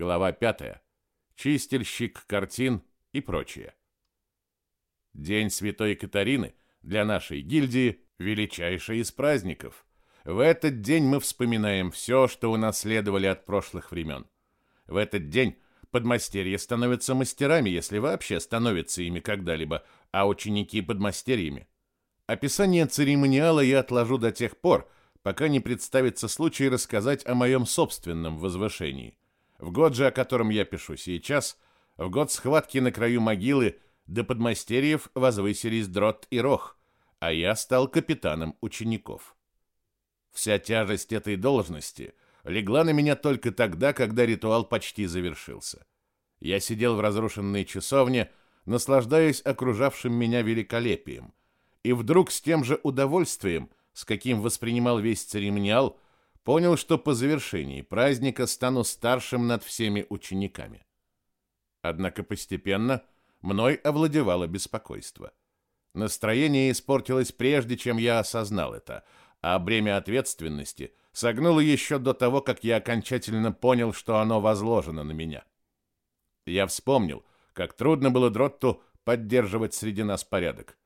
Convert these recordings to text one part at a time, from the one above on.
Глава 5. Чистильщик картин и прочее. День Святой Катарины для нашей гильдии величайший из праздников. В этот день мы вспоминаем все, что унаследовали от прошлых времен. В этот день подмастерья становятся мастерами, если вообще становятся ими когда-либо, а ученики подмастерьями. Описание церемониала я отложу до тех пор, пока не представится случай рассказать о моем собственном возвышении. В год же, о котором я пишу сейчас, в год схватки на краю могилы до подмастерьев возвысились Дрот и Рох, а я стал капитаном учеников. Вся тяжесть этой должности легла на меня только тогда, когда ритуал почти завершился. Я сидел в разрушенной часовне, наслаждаясь окружавшим меня великолепием, и вдруг с тем же удовольствием, с каким воспринимал весь церемониал, понял, что по завершении праздника стану старшим над всеми учениками. Однако постепенно мной овладевало беспокойство. Настроение испортилось прежде, чем я осознал это, а бремя ответственности согнуло еще до того, как я окончательно понял, что оно возложено на меня. Я вспомнил, как трудно было Дротту поддерживать среди нас порядок.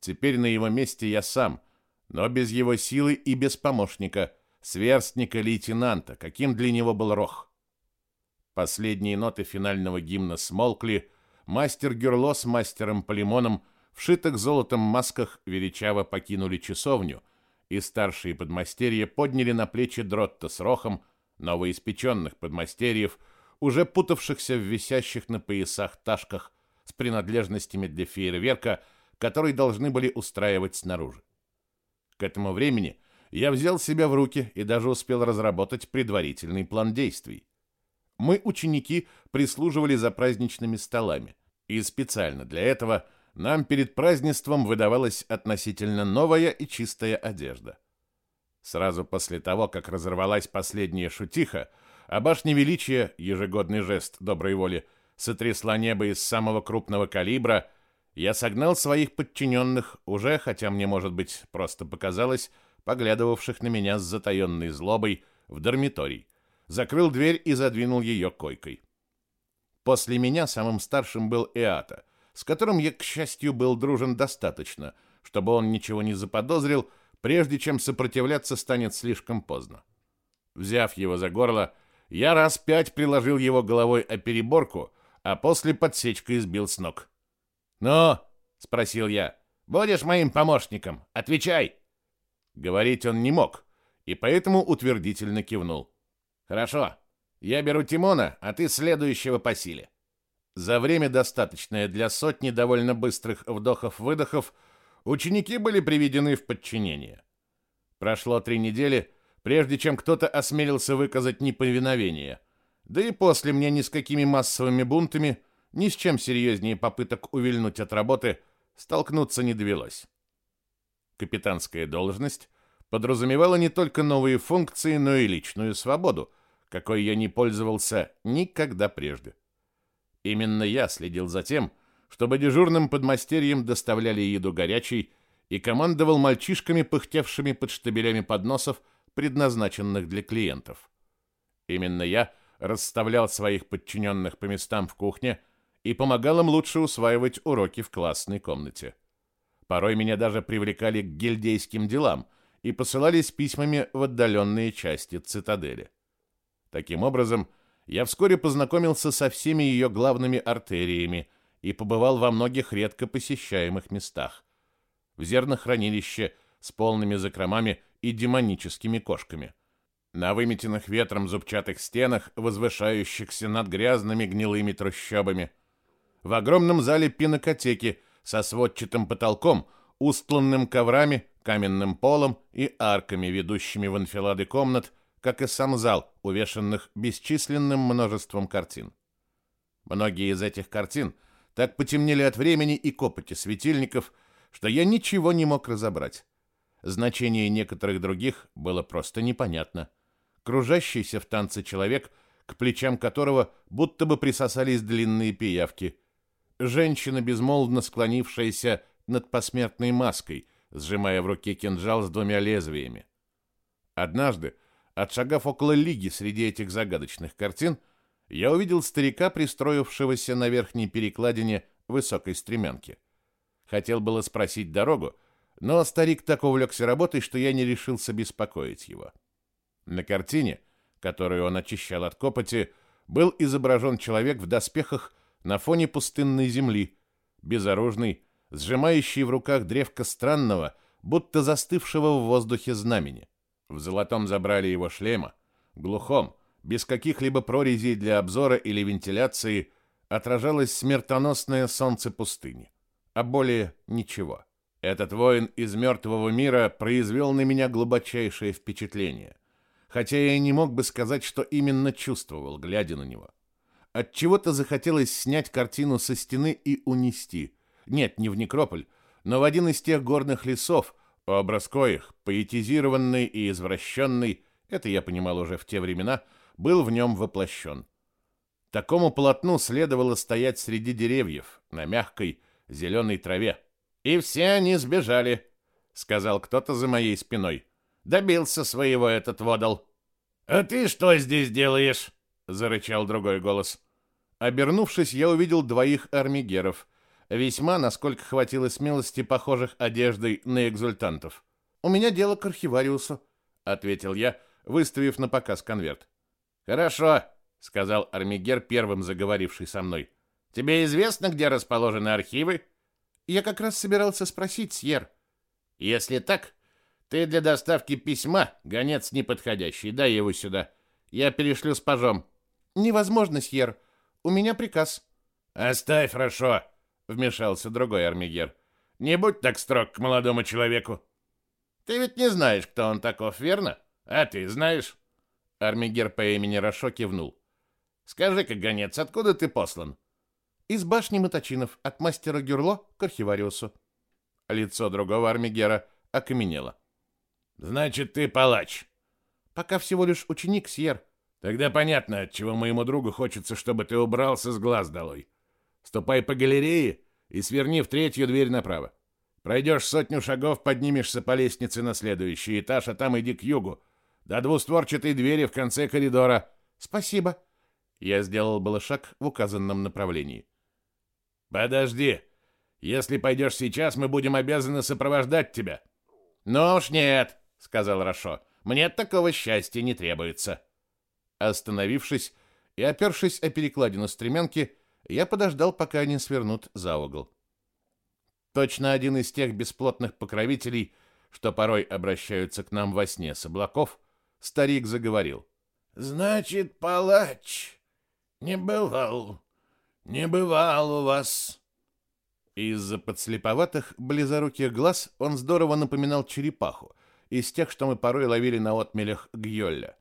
Теперь на его месте я сам, но без его силы и без помощника, сверстника лейтенанта, каким для него был Рох. Последние ноты финального гимна смолкли, мастер Гюрло с мастером Полимоном в шитых золотом масках величаво покинули часовню, и старшие подмастерья подняли на плечи Дротта с Рохом новоиспеченных подмастерьев, уже путавшихся в висящих на поясах ташках с принадлежностями для фейерверка, которые должны были устраивать снаружи. К этому времени я взял себя в руки и даже успел разработать предварительный план действий. Мы, ученики, прислуживали за праздничными столами, и специально для этого нам перед празднеством выдавалась относительно новая и чистая одежда. Сразу после того, как разорвалась последняя шутиха, а башня величия, ежегодный жест доброй воли, сотрясла небо из самого крупного калибра, я согнал своих подчиненных, уже, хотя мне, может быть, просто показалось, поглядывавших на меня с затаенной злобой, в дармиторий, закрыл дверь и задвинул ее койкой. После меня самым старшим был Эата, с которым я, к счастью, был дружен достаточно, чтобы он ничего не заподозрил, прежде чем сопротивляться станет слишком поздно. Взяв его за горло, я раз пять приложил его головой о переборку, а после подсечкой сбил с ног. «Ну?» — спросил я. «Будешь моим помощником? Отвечай!» Говорить он не мог, и поэтому утвердительно кивнул. «Хорошо. Я беру Тимона, а ты следующего по силе». За время, достаточное для сотни довольно быстрых вдохов-выдохов, ученики были приведены в подчинение. Прошло три недели, прежде чем кто-то осмелился выказать неповиновение. Да и после мне ни с какими массовыми бунтами, ни с чем серьезнее попыток увильнуть от работы столкнуться не довелось. Капитанская должность подразумевала не только новые функции, но и личную свободу, какой я не пользовался никогда прежде. Именно я следил за тем, чтобы дежурным подмастерьям доставляли еду горячей и командовал мальчишками, пыхтевшими под штабелями подносов, предназначенных для клиентов. Именно я расставлял своих подчиненных по местам в кухне и помогал им лучше усваивать уроки в классной комнате. Порой меня даже привлекали к гильдейским делам и посылали с письмами в отдаленные части цитадели. Таким образом, я вскоре познакомился со всеми ее главными артериями и побывал во многих редко посещаемых местах. В зернохранилище с полными закромами и демоническими кошками. На выметенных ветром зубчатых стенах, возвышающихся над грязными гнилыми трущобами. В огромном зале пинокотеки – со сводчатым потолком, устланным коврами, каменным полом и арками, ведущими в анфилады комнат, как и сам зал, увешанных бесчисленным множеством картин. Многие из этих картин так потемнели от времени и копоти светильников, что я ничего не мог разобрать. Значение некоторых других было просто непонятно. Кружащийся в танце человек, к плечам которого будто бы присосались длинные пиявки – Женщина, безмолвно склонившаяся над посмертной маской, сжимая в руке кинжал с двумя лезвиями. Однажды, отшагав около лиги среди этих загадочных картин, я увидел старика, пристроившегося на верхней перекладине высокой стремянки. Хотел было спросить дорогу, но старик так увлекся работой, что я не решился беспокоить его. На картине, которую он очищал от копоти, был изображен человек в доспехах на фоне пустынной земли, безоружный, сжимающий в руках древко странного, будто застывшего в воздухе знамени. В золотом забрали его шлема, глухом, без каких-либо прорезей для обзора или вентиляции, отражалось смертоносное солнце пустыни, а более ничего. Этот воин из мертвого мира произвел на меня глубочайшее впечатление, хотя я и не мог бы сказать, что именно чувствовал, глядя на него. От чего-то захотелось снять картину со стены и унести. Нет, не в некрополь, но в один из тех горных лесов, образ коих, поэтизированный и извращенный, это я понимал уже в те времена, был в нем воплощен. Такому полотну следовало стоять среди деревьев, на мягкой зеленой траве. «И все они сбежали», — сказал кто-то за моей спиной. «Добился своего этот водал». «А ты что здесь делаешь?» — зарычал другой голос. Обернувшись, я увидел двоих армигеров, весьма, насколько хватило смелости, похожих одеждой на экзультантов. «У меня дело к архивариусу», — ответил я, выставив на показ конверт. «Хорошо», — сказал Армигер, первым заговоривший со мной. «Тебе известно, где расположены архивы?» «Я как раз собирался спросить, Сьер». «Если так, ты для доставки письма гонец неподходящий. Дай его сюда. Я перешлю с пажом». «Невозможно, Сьер. У меня приказ». «Оставь, хорошо», — вмешался другой Армигер. «Не будь так строг к молодому человеку». «Ты ведь не знаешь, кто он таков, верно? А ты знаешь?» Армигер по имени Рашо кивнул. «Скажи-ка, гонец, откуда ты послан?» «Из башни Моточинов, от мастера Гюрло к архивариусу». Лицо другого Армигера окаменело. «Значит, ты палач?» «Пока всего лишь ученик, Сьер». «Тогда понятно, от чего моему другу хочется, чтобы ты убрался с глаз долой. Ступай по галерее и сверни в третью дверь направо. Пройдешь сотню шагов, поднимешься по лестнице на следующий этаж, а там иди к югу, до двустворчатой двери в конце коридора. Спасибо. Я сделал было шаг в указанном направлении. Подожди. Если пойдешь сейчас, мы будем обязаны сопровождать тебя. Ну уж нет, сказал Рашо. Мне такого счастья не требуется. Остановившись и опершись о перекладину стремянки, я подождал, пока они свернут за угол. Точно один из тех бесплотных покровителей, что порой обращаются к нам во сне с облаков, Старик заговорил. «Значит, палач, не бывал, не бывал у вас». Из-за подслеповатых, близоруких глаз он здорово напоминал черепаху, из тех, что мы порой ловили на отмелях Гьолля.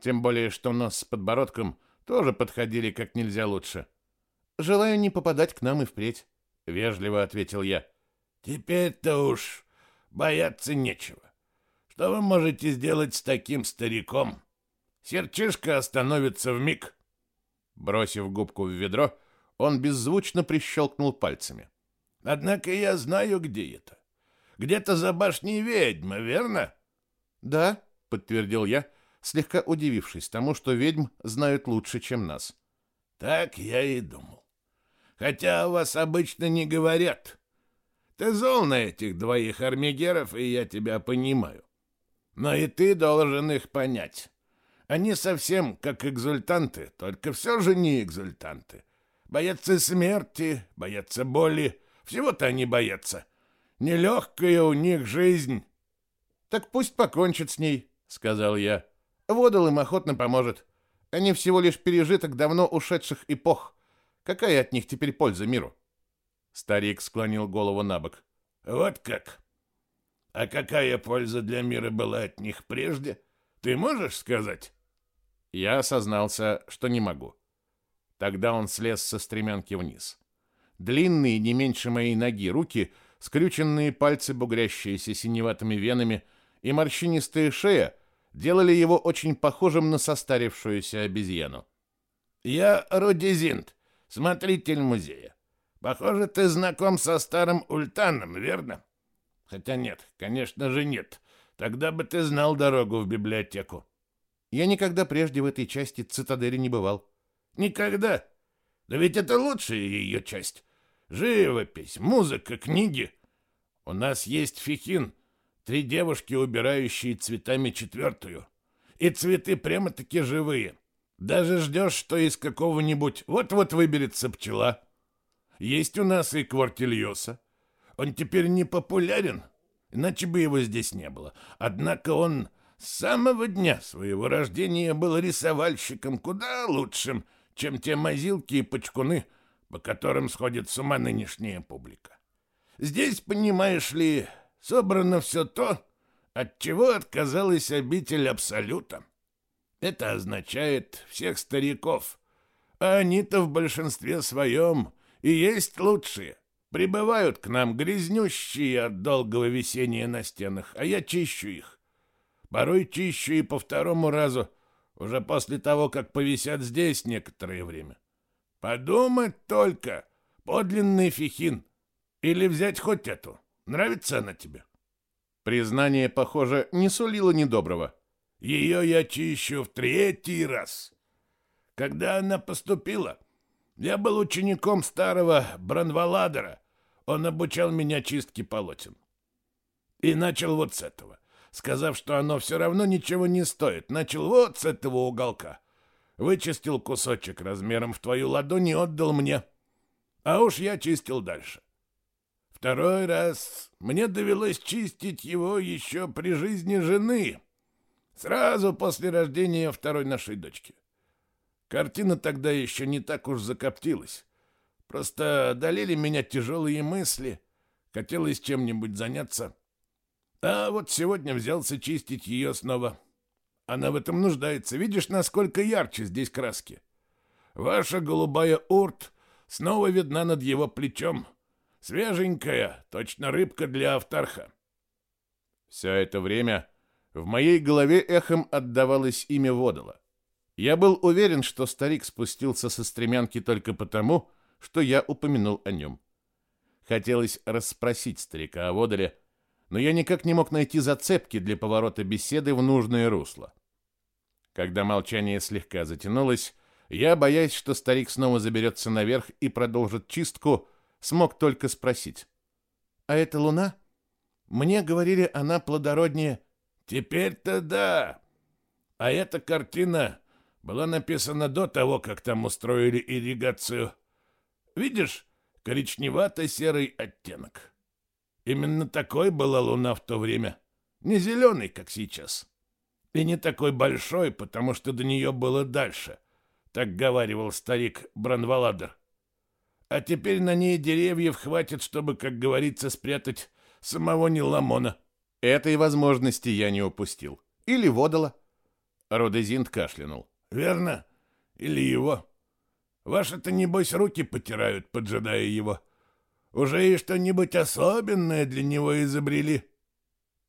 Тем более, что нос с подбородком тоже подходили как нельзя лучше. «Желаю не попадать к нам и впредь», — вежливо ответил я. «Теперь-то уж бояться нечего. Что вы можете сделать с таким стариком? Серчишка остановится в миг. Бросив губку в ведро, он беззвучно прищелкнул пальцами. Однако я знаю, где это. Где-то за башней ведьма, верно? Да, подтвердил я, слегка удивившись тому, что ведьм знают лучше, чем нас. Так я и думал. Хотя о вас обычно не говорят. Ты зол на этих двоих армигеров, и я тебя понимаю. Но и ты должен их понять. Они совсем как экзультанты, только все же не экзультанты. Боятся смерти, боятся боли, всего-то они боятся. Нелегкая у них жизнь. Так пусть покончат с ней, сказал я. Водол им охотно поможет. Они всего лишь пережиток давно ушедших эпох. Какая от них теперь польза миру? Старик склонил голову на бок. Вот как. А какая польза для мира была от них прежде? Ты можешь сказать? Я осознался, что не могу. Тогда он слез со стремянки вниз. Длинные, не меньше моей ноги, руки, скрюченные пальцы, бугрящиеся синеватыми венами, и морщинистая шея делали его очень похожим на состарившуюся обезьяну. «Я Родизинт, смотритель музея. Похоже, ты знаком со старым Ультаном, верно?» Хотя нет, конечно же нет. Тогда бы ты знал дорогу в библиотеку. Я никогда прежде в этой части цитадели не бывал. Никогда. Да ведь это лучшая ее часть. Живопись, музыка, книги. У нас есть Фихин, три девушки, убирающие цветами четвертую. И цветы прямо-таки живые. Даже ждешь, что из какого-нибудь вот-вот выберется пчела. Есть у нас и Квартильоса. Он теперь не популярен, иначе бы его здесь не было. Однако он с самого дня своего рождения был рисовальщиком куда лучшим, чем те мазилки и почкуны, по которым сходит с ума нынешняя публика. Здесь, понимаешь ли, собрано все то, от чего отказалась обитель Абсолюта. Это означает всех стариков, а они-то в большинстве своем и есть лучшие. Прибывают к нам грязнющие от долгого висения на стенах, а я чищу их. Порой чищу и по второму разу, уже после того, как повисят здесь некоторое время. Подумать только, подлинный фихин. Или взять хоть эту. Нравится она тебе? Признание, похоже, не сулило недоброго. Ее я чищу в третий раз. Когда она поступила, я был учеником старого Бранваладера. Он обучал меня чистке полотен. И начал вот с этого. Сказав, что оно все равно ничего не стоит, начал вот с этого уголка. Вычистил кусочек размером в твою ладонь и отдал мне. А уж я чистил дальше. Второй раз мне довелось чистить его еще при жизни жены, сразу после рождения второй нашей дочки. Картина тогда еще не так уж закоптилась. Просто одолели меня тяжелые мысли. Хотелось чем-нибудь заняться. А вот сегодня взялся чистить ее снова. Она в этом нуждается. Видишь, насколько ярче здесь краски? Ваша голубая урт снова видна над его плечом. Свеженькая, точно рыбка для автарха. Все это время в моей голове эхом отдавалось имя Водола. Я был уверен, что старик спустился со стремянки только потому, что я упомянул о нем. Хотелось расспросить старика о водоле, но я никак не мог найти зацепки для поворота беседы в нужное русло. Когда молчание слегка затянулось, я, боясь, что старик снова заберется наверх и продолжит чистку, смог только спросить. «А это луна? Мне говорили, она плодороднее». «Теперь-то да. А эта картина была написана до того, как там устроили ирригацию. Видишь, коричневато-серый оттенок. Именно такой была луна в то время. Не зеленый, как сейчас. И не такой большой, потому что до нее было дальше. Так говаривал старик Бранваладер. А теперь на ней деревьев хватит, чтобы, как говорится, спрятать самого Неламона. Этой возможности я не упустил. Или водала. Родезинт кашлянул. Верно? Или его? Ваши-то, небось, руки потирают, поджидая его. Уже и что-нибудь особенное для него изобрели.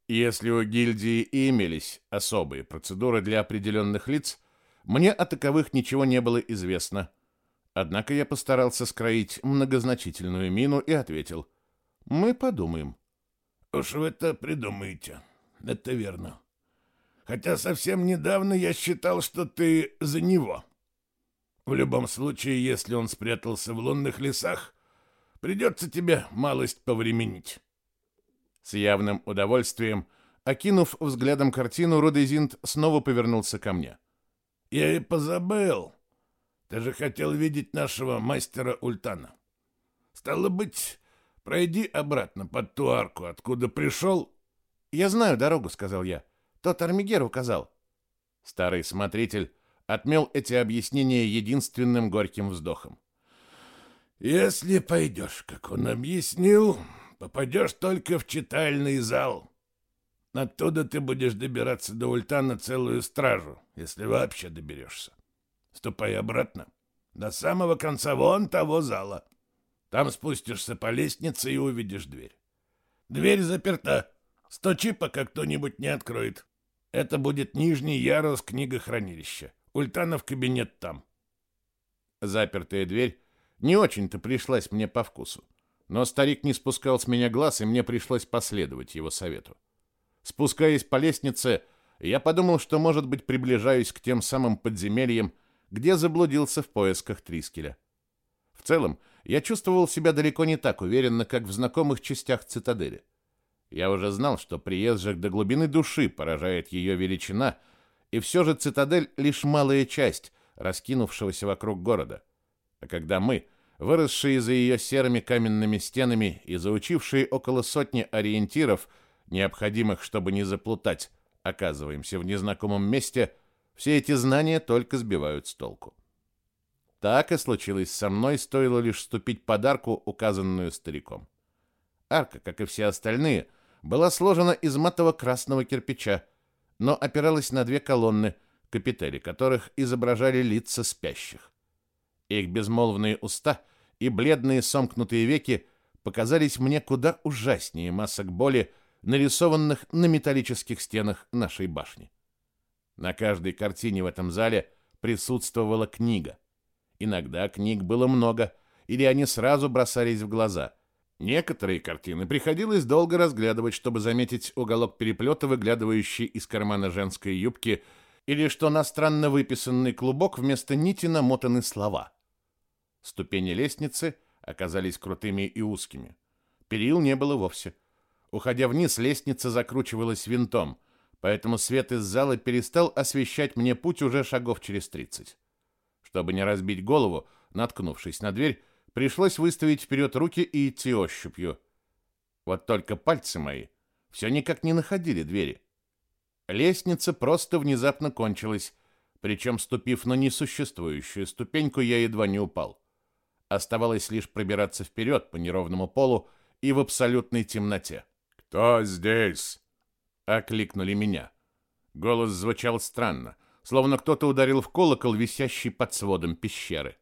Если у гильдии и имелись особые процедуры для определенных лиц, мне о таковых ничего не было известно. Однако я постарался скроить многозначительную мину и ответил. «Мы подумаем». «Уж вы это придумаете. Это верно. Хотя совсем недавно я считал, что ты за него. В любом случае, если он спрятался в лунных лесах, придется тебе малость повременить. С явным удовольствием, окинув взглядом картину, Родезинт снова повернулся ко мне. Я и позабыл. Ты же хотел видеть нашего мастера Ультана. Стало быть, пройди обратно под ту арку, откуда пришел. Я знаю дорогу, сказал я. Тот Армигер указал. Старый смотритель отмел эти объяснения единственным горьким вздохом. «Если пойдешь, как он объяснил, попадешь только в читальный зал. Оттуда ты будешь добираться до Ультана целую стражу, если вообще доберешься. Ступай обратно, до самого конца вон того зала. Там спустишься по лестнице и увидишь дверь. Дверь заперта. Стучи, пока кто-нибудь не откроет. Это будет нижний ярус книгохранилища. Ультанов кабинет там. Запертая дверь не очень-то пришлась мне по вкусу. Но старик не спускал с меня глаз, и мне пришлось последовать его совету. Спускаясь по лестнице, я подумал, что, может быть, приближаюсь к тем самым подземельям, где заблудился в поисках Трискеля. В целом, я чувствовал себя далеко не так уверенно, как в знакомых частях цитадели. Я уже знал, что приезжих до глубины души поражает ее величина, и все же цитадель — лишь малая часть раскинувшегося вокруг города. А когда мы, выросшие за ее серыми каменными стенами и заучившие около сотни ориентиров, необходимых, чтобы не заплутать, оказываемся в незнакомом месте, все эти знания только сбивают с толку. Так и случилось со мной, стоило лишь ступить подарку, указанную стариком. Арка, как и все остальные, была сложена из матово-красного кирпича, но опиралась на две колонны, капители которых изображали лица спящих. Их безмолвные уста и бледные сомкнутые веки показались мне куда ужаснее масок боли, нарисованных на металлических стенах нашей башни. На каждой картине в этом зале присутствовала книга. Иногда книг было много, или они сразу бросались в глаза. Некоторые картины приходилось долго разглядывать, чтобы заметить уголок переплета, выглядывающий из кармана женской юбки, или что на странно выписанный клубок вместо нити намотаны слова. Ступени лестницы оказались крутыми и узкими. Перил не было вовсе. Уходя вниз, лестница закручивалась винтом, поэтому свет из зала перестал освещать мне путь уже шагов через тридцать. Чтобы не разбить голову, наткнувшись на дверь, Пришлось выставить вперед руки и идти ощупью. Вот только пальцы мои все никак не находили двери. Лестница просто внезапно кончилась, причем, ступив на несуществующую ступеньку, я едва не упал. Оставалось лишь пробираться вперед по неровному полу и в абсолютной темноте. «Кто здесь?» — окликнули меня. Голос звучал странно, словно кто-то ударил в колокол, висящий под сводом пещеры.